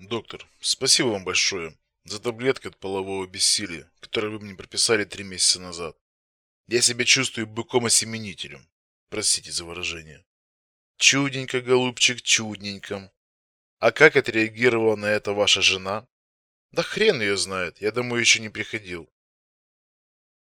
Доктор, спасибо вам большое за таблетки от полового бессилия, которые вы мне прописали три месяца назад. Я себя чувствую быком-осеменителем. Простите за выражение. Чудненько, голубчик, чудненько. А как отреагировала на это ваша жена? Да хрен ее знает, я домой еще не приходил.